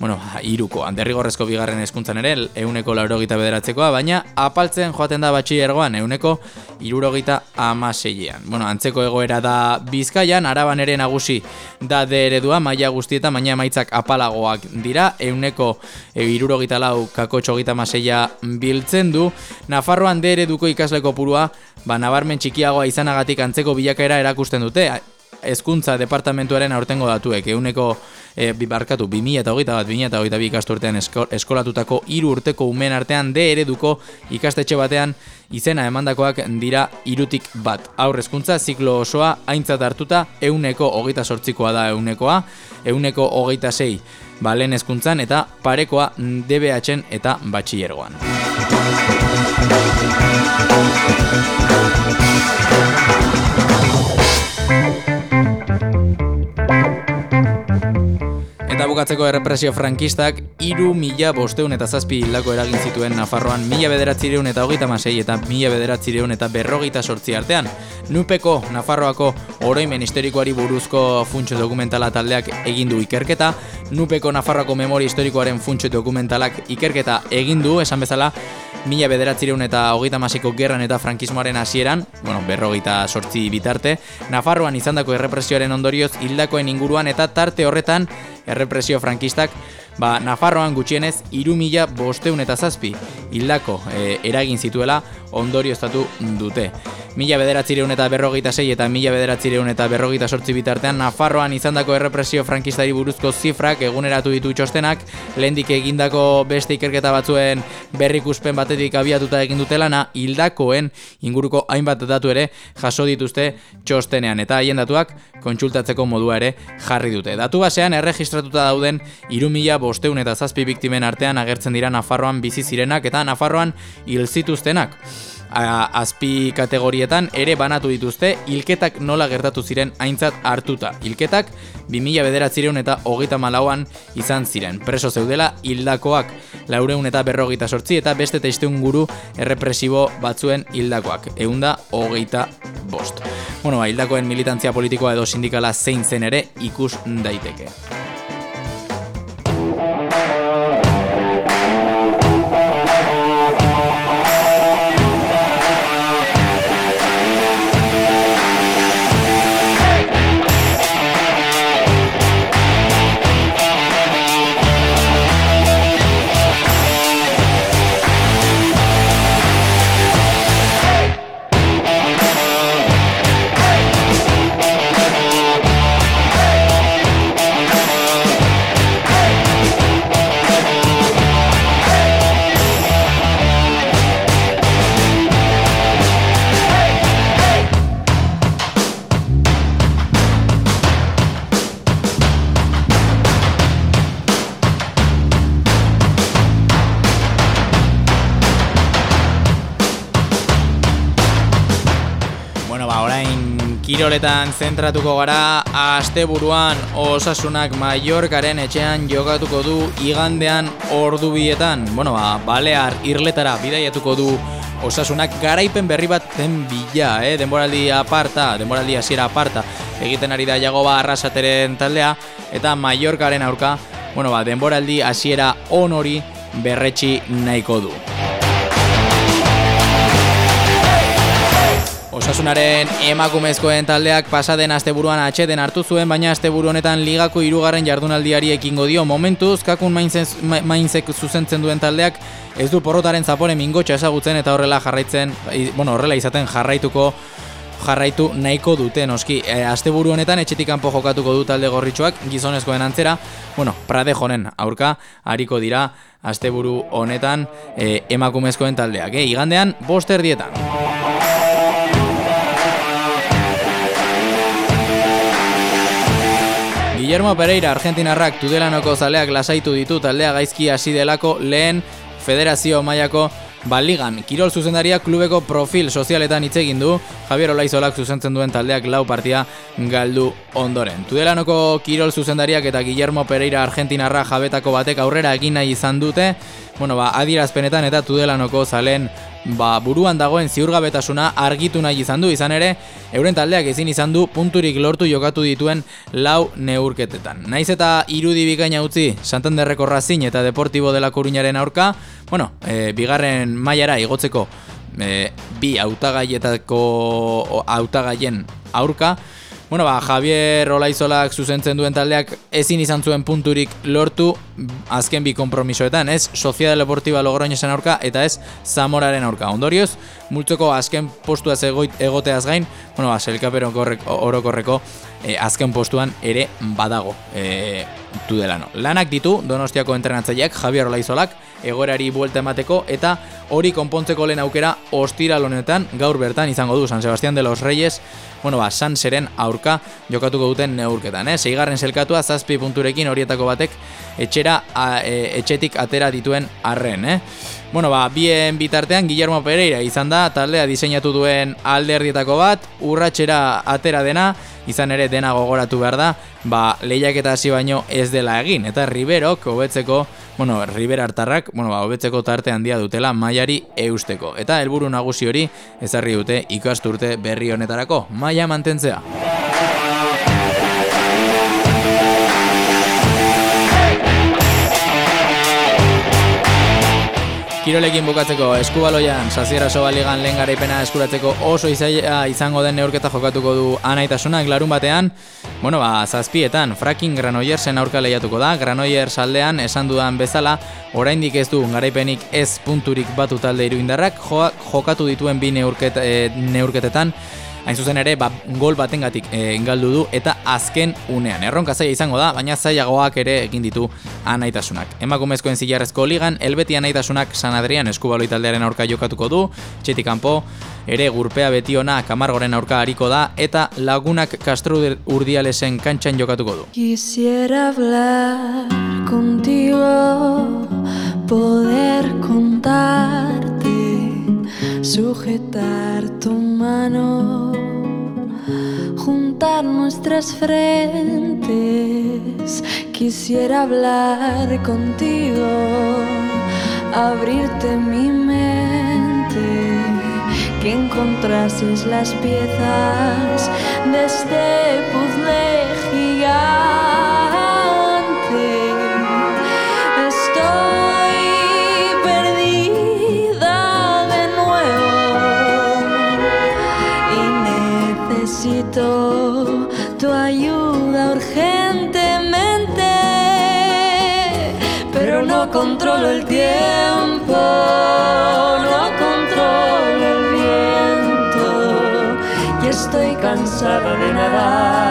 bueno, iruko, handerrigorrezko bigarren eskuntzan ere, euneko laurogita bederatzekoa, baina apaltzen joaten da batxillergoan, euneko irurogita amaseian. Bueno, antzeko egoera da bizkaian, araban ere nagusi da de eredua, maia guztieta, baina maitzak apalagoak dira, euneko e, irurogita lau kakotx hogita amaseia biltzen du, Nafarroan de ereduko ikasleko purua, ba, nabarmen txikiagoa izanagatik antzeko bilakaera erakusten dute, hezkuntza departamentuaren aurtengo datuek, euneko e, bi barkatu, 2000 eta hogeita bat, 2000 eta hogeita bi ikasturtean esko, eskolatutako hiru urteko umen artean D ereduko ikastetxe batean izena emandakoak dira irutik bat. Aur hezkuntza ziklo osoa aintzat hartuta euneko hogeita sortzikoa da eunekoa, euneko hogeita sei ba, lehen hezkuntzan eta parekoa DBH-en eta batxillergoan. Eta bukatzeko errepresio frankistak iru mila bosteun eta zazpi hildako eragin zituen Nafarroan mila bederatzireun eta hogeita masei eta mila bederatzireun eta berrogeita sortzi artean. Nupeko Nafarroako oroimen historikoari buruzko funtso dokumentala taldeak egin du ikerketa, Nupeko Nafarroako memoria historikoaren funtso dokumentalak ikerketa egin du, esan bezala, mila bederatzireun eta hogeita masiko gerran eta frankismoaren hasieran, bueno, berrogeita sortzi bitarte, Nafarroan izandako errepresioaren ondorioz hildakoen inguruan eta tarte horretan errepresio frankistak ba, Nafarroan gutxienez iru mila bosteun eta zazpi hildako e, eragin zituela ondorioztatu dute. Mila bederatzireun eta berrogeita sei eta mila bederatzireun eta berrogeita sortzi bitartean Nafarroan izandako errepresio frankistari buruzko zifrak eguneratu ditu txostenak, lehendik egindako beste ikerketa batzuen berrikuspen batetik abiatuta egin dute lana, hildakoen inguruko hainbat datu ere jaso dituzte txostenean eta haien datuak kontsultatzeko modua ere jarri dute. Datu basean erregistratuta dauden iru mila bosteun eta zazpi biktimen artean agertzen dira Nafarroan bizi zirenak eta Nafarroan hil zituztenak azpi kategorietan ere banatu dituzte hilketak nola gertatu ziren aintzat hartuta. Hilketak 2000 bederatzireun eta hogeita malauan izan ziren. Preso zeudela hildakoak laureun eta berrogeita sortzi eta beste teizteun guru errepresibo batzuen hildakoak. Eunda hogeita bost. Bueno, ba, hildakoen militantzia politikoa edo sindikala zein zen ere ikus daiteke. Kiroletan zentratuko gara asteburuan osasunak Mallorcaren etxean jokatuko du igandean ordubietan. Bueno, ba, Balear irletara bidaiatuko du osasunak garaipen berri bat zen bila, eh? denboraldi aparta, denboraldi hasiera aparta egiten ari da jagoba arrasateren taldea eta Mallorcaren aurka, bueno, ba, denboraldi hasiera onori berretxi nahiko du. Osasunaren emakumezkoen taldeak pasaden asteburuan atxeden hartu zuen, baina asteburu honetan ligako hirugarren jardunaldiari ekingo dio. Momentuz, kakun mainzek zuzentzen duen taldeak ez du porrotaren zapore mingotxa ezagutzen eta horrela jarraitzen, bueno, horrela izaten jarraituko jarraitu nahiko dute noski. E, asteburu honetan etxetik kanpo jokatuko du talde gorritxoak gizonezkoen antzera, bueno, Prade jonen aurka hariko dira asteburu honetan e, emakumezkoen taldeak. E, igandean, boster dietan. Guillermo Pereira, Argentinarrak tudelanoko zaleak lasaitu ditu taldea gaizki hasi delako lehen federazio mailako baligan. Kirol zuzendaria klubeko profil sozialetan hitz egin du, Javier Olaizolak zuzentzen duen taldeak lau partia galdu ondoren. Tudelanoko kirol zuzendariak eta Guillermo Pereira Argentinarra jabetako batek aurrera egin nahi izan dute, bueno, ba, adirazpenetan eta Tudelanoko zalen ba, buruan dagoen ziurgabetasuna argitu nahi izan du izan ere, euren taldeak ezin izan du punturik lortu jokatu dituen lau neurketetan. Naiz eta irudi bikaina utzi Santanderreko Razin eta Deportibo dela Coruñaren aurka, bueno, e, bigarren mailara igotzeko e, bi hautagaietako hautagaien aurka, Bueno, ba, Javier Olaizolak zuzentzen duen taldeak ezin izan zuen punturik lortu azken bi konpromisoetan, ez Sociedad Deportiva Logroñesen aurka eta ez Zamoraren aurka. Ondorioz, multzoko azken postuaz egoit, egoteaz gain, bueno, ba, selkaper orokorreko e, azken postuan ere badago e, tudelano. Lanak ditu Donostiako entrenatzaileak Javier Olaizolak egoerari buelta emateko eta hori konpontzeko lehen aukera ostiral honetan gaur bertan izango du San Sebastián de los Reyes bueno, ba, San Seren aurka jokatuko duten neurketan, eh? Seigarren selkatua zazpi punturekin horietako batek etxera a, e, etxetik atera dituen arren, eh? Bueno, ba, bien bitartean Guillermo Pereira izan da taldea diseinatu duen alderdietako bat, urratxera atera dena, izan ere dena gogoratu behar da, ba, lehiak hasi baino ez dela egin, eta Riberok hobetzeko, bueno, Riber hartarrak, bueno, ba, hobetzeko tarte handia dutela mailari eusteko. Eta helburu nagusi hori ezarri dute ikasturte berri honetarako, maila mantentzea. Kirolekin bukatzeko eskubaloian Saziera Sobaligan lehen garaipena eskuratzeko oso izaia izango den neurketa jokatuko du anaitasunak larun batean. Bueno, ba, zazpietan, fracking Granoyersen aurka lehiatuko da. Granoyers aldean esan dudan bezala oraindik ez du garaipenik ez punturik batu talde iruindarrak jokatu dituen bi neurket, e, neurketetan hain zuzen ere ba, gol batengatik e, galdu du eta azken unean. Erronka zaila izango da, baina zailagoak ere egin ditu anaitasunak. Emakumezkoen zilarrezko ligan, elbeti anaitasunak San Adrian eskubaloi taldearen aurka jokatuko du, txetik kanpo, ere gurpea beti ona kamargoren aurka hariko da eta lagunak Castro Urdialesen kantxan jokatuko du. Quisiera hablar contigo, poder contarte, sujetar tu mano juntar nuestras frentes. Quisiera hablar contigo, abrirte mi mente, que encontrases las piezas de este puzzle nada de nada.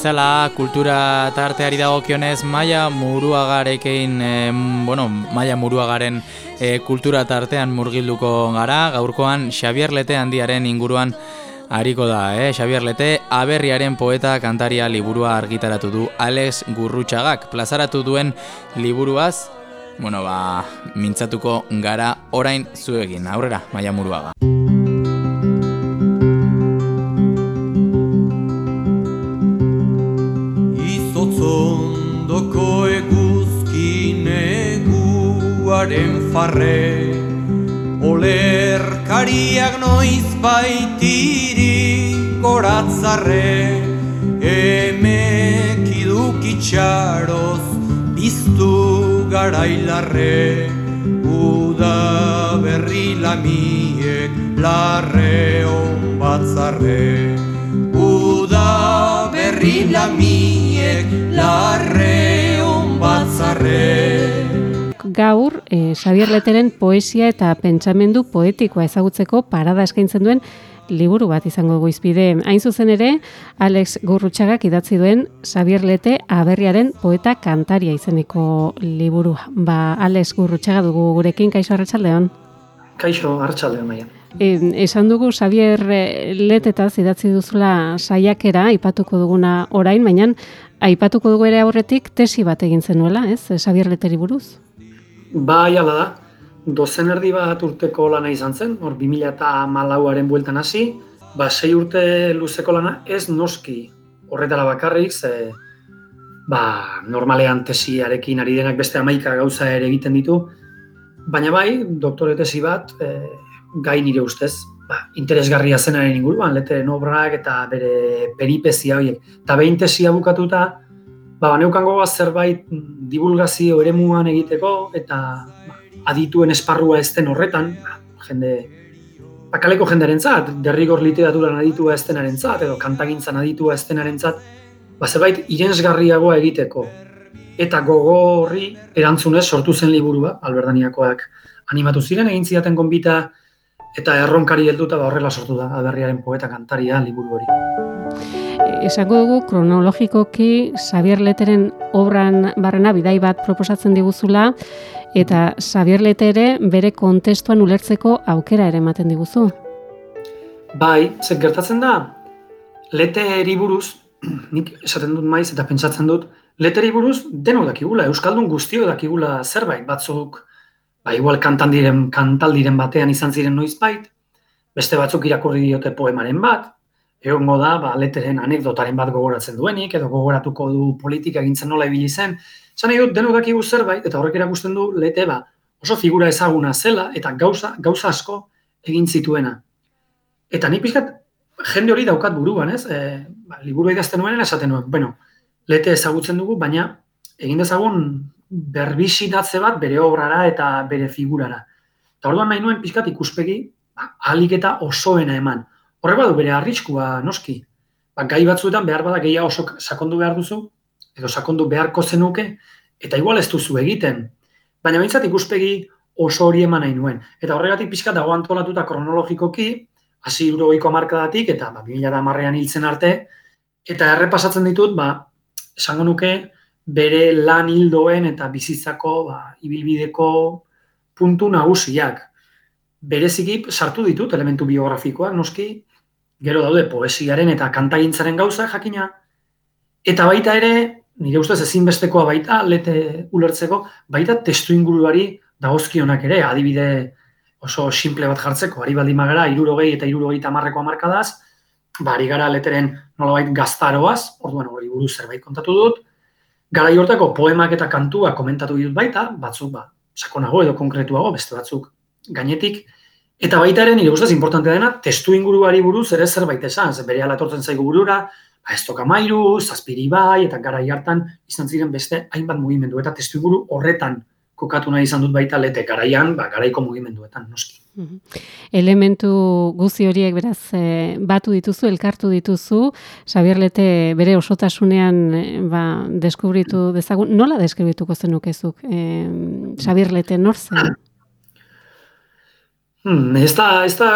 Bezala kultura tarteari dagokionez Maia Muruagarekin e, bueno, Maia Muruagaren e, kultura tartean murgilduko gara. Gaurkoan Xavier Lete handiaren inguruan Ariko da, eh? Xavier Lete, aberriaren poeta kantaria liburua argitaratu du Alex Gurrutxagak. Plazaratu duen liburuaz, bueno, ba, mintzatuko gara orain zuegin. Aurrera, Maia Muruaga. Farre Olerkariak noiz baitiri goratzarre Emek idukitxaroz biztu garailarre Uda berri lamiek larre on batzarre. Uda berri lamiek larre gaur e, Xavier Leteren poesia eta pentsamendu poetikoa ezagutzeko parada eskaintzen duen liburu bat izango dugu izpide. Hain zuzen ere, Alex Gurrutxagak idatzi duen Xavier Lete aberriaren poeta kantaria izeneko liburu. Ba, Alex Gurrutxaga dugu gurekin, kaixo arratsaldeon. Kaixo, hartxalde maia. E, esan dugu Xavier eh, Letetaz idatzi duzula saiakera aipatuko duguna orain, baina aipatuko dugu ere aurretik tesi bat egin zenuela, ez? Xavier Leteri buruz. Bai, ala da. Dozen erdi bat urteko lana izan zen, hor 2000 eta malauaren bueltan hasi, ba, sei urte luzeko lana ez noski horretara bakarrik, ze ba, normalean tesiarekin ari denak beste amaika gauza ere egiten ditu, baina bai, doktore tesi bat, e, gai nire ustez, ba, interesgarria zenaren inguruan, leteren obrak eta bere peripezia horiek. Eta behin tesia bukatuta, ba, neukan zerbait divulgazio eremuan egiteko, eta ba, adituen esparrua ez den horretan, ba, jende, bakaleko jendearen zat, derrigor literaturan aditua ez denaren zat, edo kantagintzan aditua ez denaren zat, ba, zerbait irensgarriagoa egiteko. Eta gogo horri erantzunez sortu zen liburua, alberdaniakoak animatu ziren, egin zidaten gonbita, eta erronkari helduta ba horrela sortu da aberriaren poeta kantaria liburu hori. Esango dugu kronologikoki Xavier Leteren obran barrena bidai bat proposatzen diguzula eta Xavier Letere bere kontestuan ulertzeko aukera ere ematen diguzu. Bai, zer gertatzen da, Leteri buruz, (clears throat) nik esaten dut maiz eta pentsatzen dut, Leteri buruz denok dakigula, Euskaldun guztio dakigula zerbait batzuk, ba, igual kantan diren, kantaldiren batean izan ziren noizbait, beste batzuk irakurri diote poemaren bat, egongo da, ba, leteren anekdotaren bat gogoratzen duenik, edo gogoratuko du politika egintzen nola ibili zen. Zan dut, denok dakigu zerbait, eta horrek erakusten du, lete ba, oso figura ezaguna zela, eta gauza, gauza asko egin zituena. Eta ni pixkat, jende hori daukat buruan, ez? E, ba, liburu idazten nuen, esaten nuen, bueno, lete ezagutzen dugu, baina egin dezagun berbisitatze bat bere obrara eta bere figurara. Eta orduan nahi nuen pixkat ikuspegi, ba, alik eta osoena eman. Horre badu bere arriskua noski. Ba, gai batzuetan behar bada gehiago oso sakondu behar duzu, edo sakondu beharko zenuke, eta igual ez duzu egiten. Baina behintzat ikuspegi oso hori eman nahi nuen. Eta horregatik pixka dago antolatuta kronologikoki, hasi eurogeiko markadatik, eta ba, 2000 marrean hiltzen arte, eta errepasatzen ditut, ba, esango nuke, bere lan hildoen eta bizitzako ba, ibilbideko puntu nagusiak. Bereziki sartu ditut elementu biografikoak, noski, gero daude poesiaren eta kantagintzaren gauza jakina, eta baita ere, nire ustez ezinbestekoa baita, lete ulertzeko, baita testu inguruari dagozkionak ere, adibide oso simple bat jartzeko, ari baldin magara, irurogei eta irurogei tamarreko amarkadaz, bari gara leteren nolabait gaztaroaz, orduan hori buruz zerbait kontatu dut, gara hortako poemak eta kantua komentatu ditut baita, batzuk ba, sakonago edo konkretuago, beste batzuk gainetik, Eta baita ere, nire ustez, importante dena, testu inguruari buruz ere zerbait esan, ze bere alatortzen zaigu burura, ba, ez toka mairu, zazpiri bai, eta gara hartan izan ziren beste hainbat mugimendu, eta testu inguru horretan kokatu nahi izan dut baita lete, garaian, ba, garaiko mugimenduetan, noski. Elementu guzi horiek beraz e, batu dituzu, elkartu dituzu, Xavier Lete bere osotasunean e, ba, deskubritu dezagun, nola deskribituko zenukezuk? E, Xavier Lete nor zen? Hmm, ez, da, ez da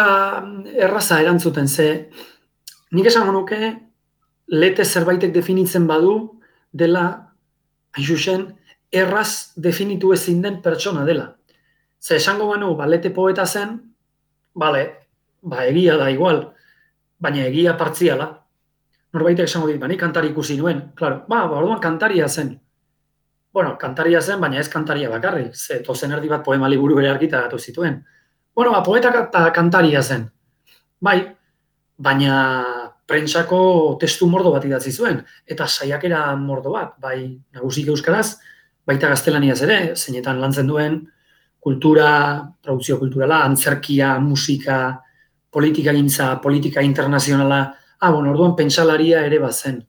erraza erantzuten, ze nik esango nuke lete zerbaitek definitzen badu dela, hain erraz definitu ezin den pertsona dela. Ze esango banu, ba, lete poeta zen, bale, ba, egia da igual, baina egia partziala. Norbaitek esango dit, ba, nik kantari ikusi nuen, claro, ba, ba, orduan kantaria zen. Bueno, kantaria zen, baina ez kantaria bakarrik, ze tozen erdi bat poema liburu bere argitaratu zituen. Bueno, ba, poeta eta kantaria zen. Bai, baina prentsako testu mordo bat idatzi zuen, eta saiakera mordo bat, bai nagusik euskaraz, baita gaztelaniaz ere, zeinetan lantzen duen kultura, produzio kulturala, antzerkia, musika, politika gintza, politika internazionala, ah, bueno, orduan pentsalaria ere bazen.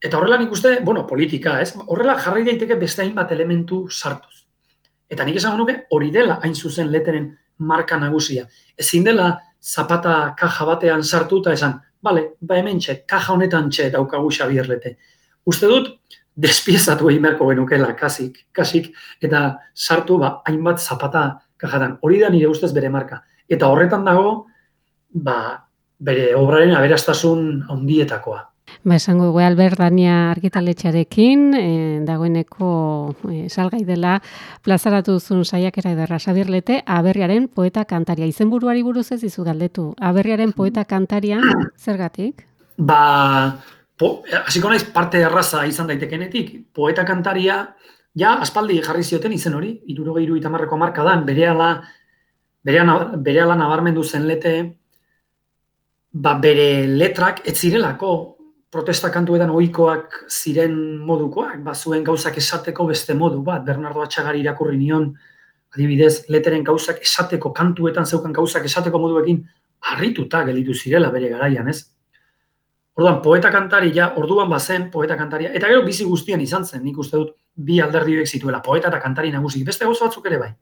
Eta horrela nik uste, bueno, politika, ez? Horrela jarri daiteke beste hainbat elementu sartuz. Eta nik esan nuke hori dela hain zuzen leteren marka nagusia. Ezin dela zapata kaja batean sartu eta esan, bale, ba hemen txe, kaja honetan txe daukagu xabierlete. Uste dut, despiezatu egin beharko genukela, kasik, kasik, eta sartu ba, hainbat zapata kajatan. Hori da nire ustez bere marka. Eta horretan dago, ba, bere obraren aberastasun handietakoa. Ba, esango dugu Albert Dania argitaletxarekin, e, dagoeneko e, salgai dela plazaratu duzun saiakera ederra Sabirlete, aberriaren poeta kantaria. Izenburuari buruz ez dizu galdetu. Aberriaren poeta kantaria, zergatik? Ba, po, hasiko naiz parte erraza izan daitekenetik. Poeta kantaria, ja, aspaldi jarri zioten izen hori, irurogei iruitamarreko marka dan, berehala, berehala, berehala nabarmendu zen lete, ba, bere letrak ez zirelako protesta kantuetan ohikoak ziren modukoak, ba, zuen gauzak esateko beste modu bat, Bernardo Atxagari irakurri nion, adibidez, leteren gauzak esateko, kantuetan zeukan gauzak esateko moduekin, harrituta gelitu zirela bere garaian, ez? Orduan, poeta kantari, ja, orduan bazen poeta kantaria, eta gero bizi guztian izan zen, nik uste dut, bi alderdioek zituela, poeta eta kantari nagusi, beste gauza batzuk ere bai.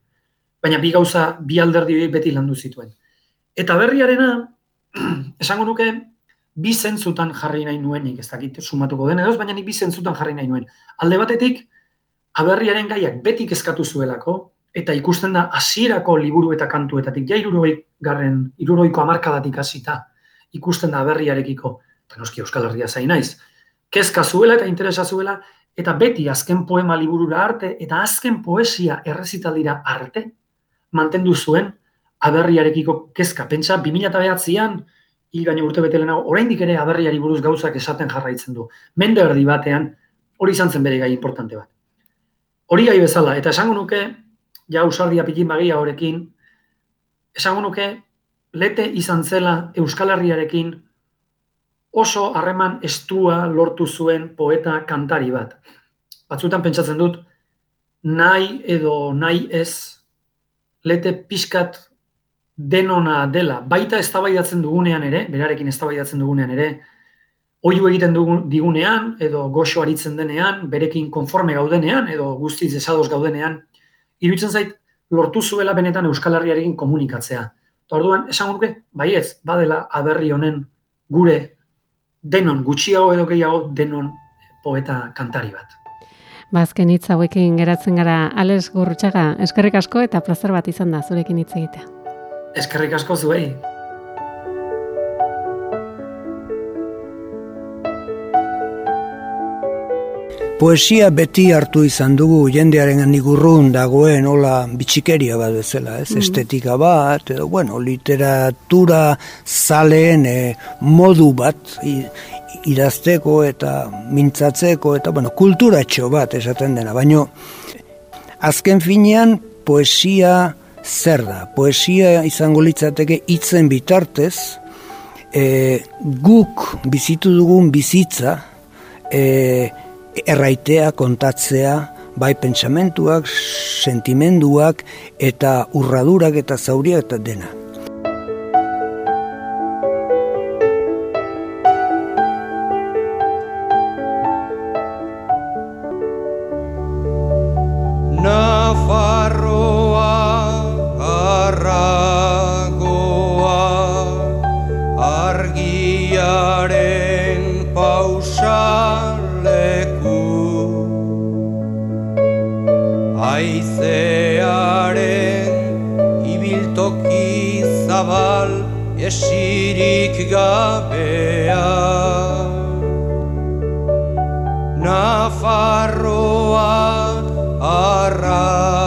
Baina bi gauza, bi alderdioek beti landu zituen. Eta berriarena, (clears throat) esango nuke, bi zentzutan jarri nahi nuenik, ez dakit sumatuko den edoz, baina nik bi zentzutan jarri nahi nuen. Alde batetik, aberriaren gaiak betik eskatu zuelako, eta ikusten da hasierako liburu eta kantuetatik, ja iruroi garren, iruroiko amarkadatik hasita, ikusten da aberriarekiko, eta noski Euskal Herria zain naiz, kezka zuela eta interesa zuela, eta beti azken poema liburura arte, eta azken poesia errezitaldira arte, mantendu zuen aberriarekiko kezka. Pentsa, 2008an, hil baino urte bete lehenago, oraindik ere aberriari buruz gauzak esaten jarraitzen du. Mende erdi batean, hori izan zen bere gai importante bat. Hori gai bezala, eta esango nuke, ja usardia pikin bagia horrekin, esango nuke, lete izan zela Euskal Herriarekin oso harreman estua lortu zuen poeta kantari bat. Batzutan pentsatzen dut, nahi edo nahi ez, lete pixkat denona dela, baita eztabaidatzen dugunean ere, berarekin eztabaidatzen dugunean ere, oiu egiten dugun digunean, edo goxo aritzen denean, berekin konforme gaudenean, edo guztiz esadoz gaudenean, iruditzen zait, lortu zuela benetan Euskal Herriarekin komunikatzea. Eta orduan, esan gurke, bai ez, badela aberri honen gure denon, gutxiago edo gehiago denon poeta kantari bat. Bazken ba, hitz hauekin geratzen gara Alex Gurrutxaga, eskerrik asko eta plazer bat izan da zurekin hitz egitea. Eskerrik asko zuei. Poesia beti hartu izan dugu jendearen urrun dagoen hola bitxikeria bat bezala, ez? Mm. Estetika bat, edo, bueno, literatura zaleen e, modu bat idazteko eta mintzatzeko eta, bueno, kulturatxo bat esaten dena. Baina, azken finean, poesia zer da? Poesia izango litzateke hitzen bitartez, e, guk bizitu dugun bizitza, e, erraitea, kontatzea, bai pentsamentuak, sentimenduak, eta urradurak eta zauriak eta dena. esirik gabea Nafarroa arra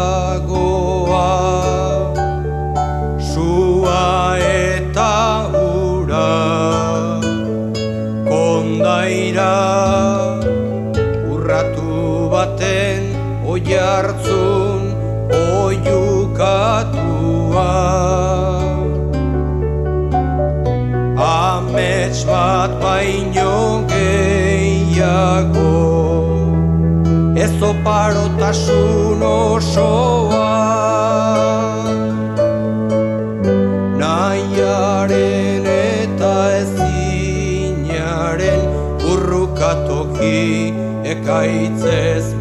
parotasun osoa. Naiaren eta ezinaren urrukatoki ekaitzez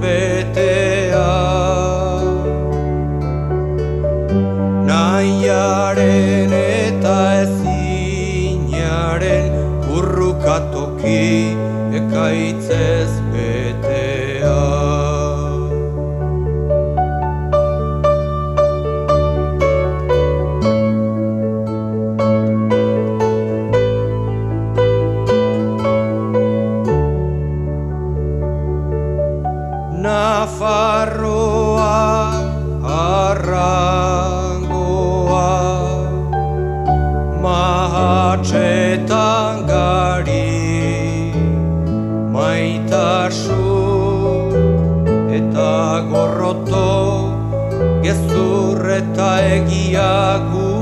eta egia gurea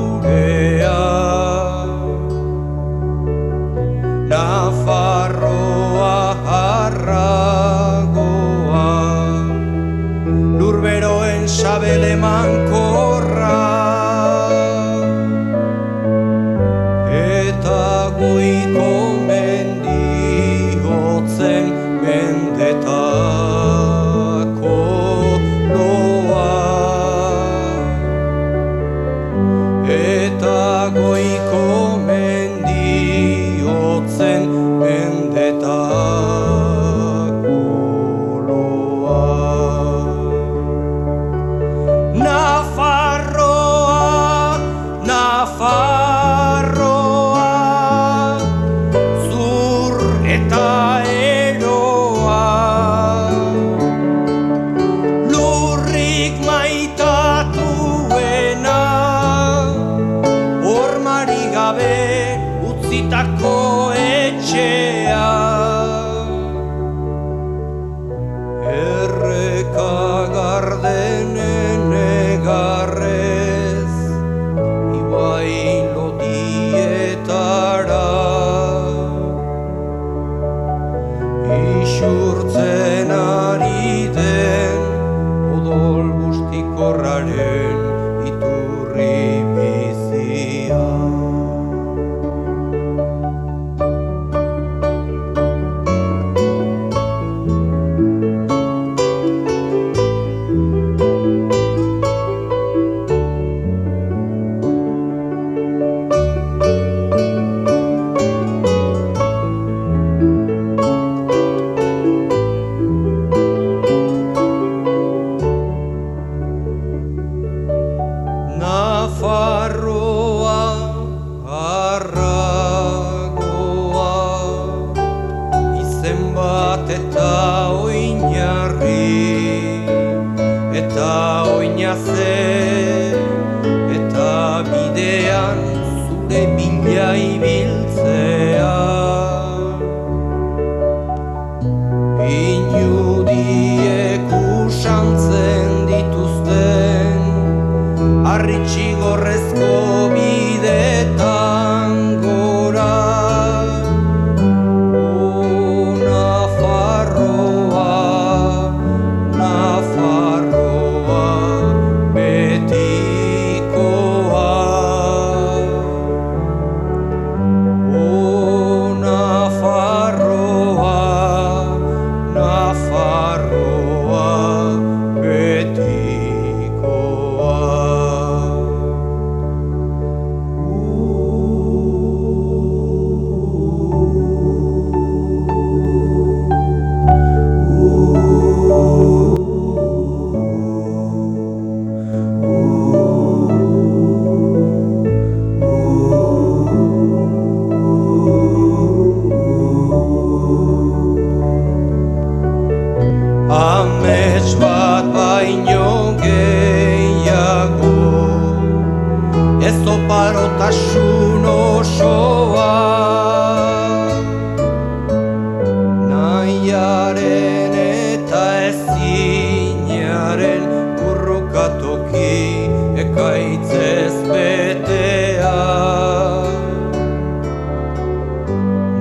ekaitzez betea.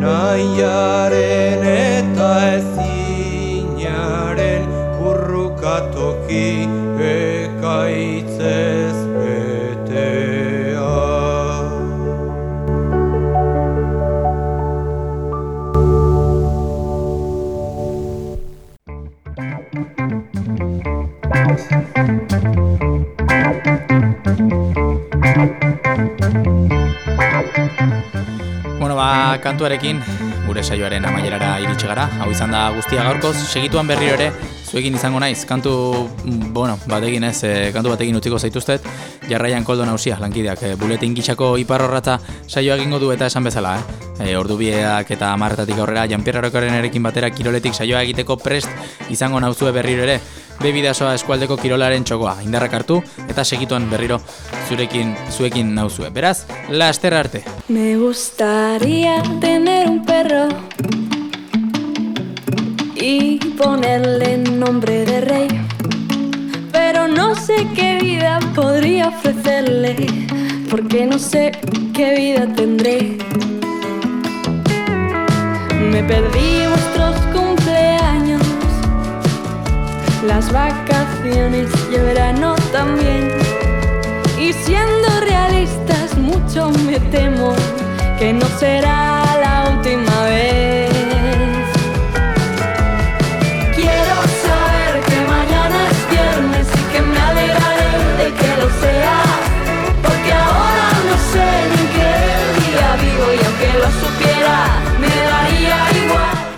Nahiaren kantuarekin gure saioaren amaierara iritsi gara. Hau izan da guztia gaurkoz, segituan berriro ere zuekin izango naiz. Kantu, bueno, batekin ez, e, kantu batekin utziko zaituztet. Jarraian koldo nausia, lankideak, e, buletin gitxako iparrorratza saioa egingo du eta esan bezala, eh? E, ordu bieak eta amarretatik aurrera, Janpierre Rokoren erekin batera kiroletik saioa egiteko prest izango nauzue berriro ere. Bebidasoa eskualdeko kirolaren txokoa. Indarrak hartu eta segituan berriro zurekin zuekin nauzue. Beraz, laster arte. Me gustaría tener un perro y ponerle nombre de rey. Pero no sé qué vida podría ofrecerle, porque no sé qué vida tendré. Me perdí las vacaciones y el verano también. Y siendo realistas, mucho me temo que no será la última vez.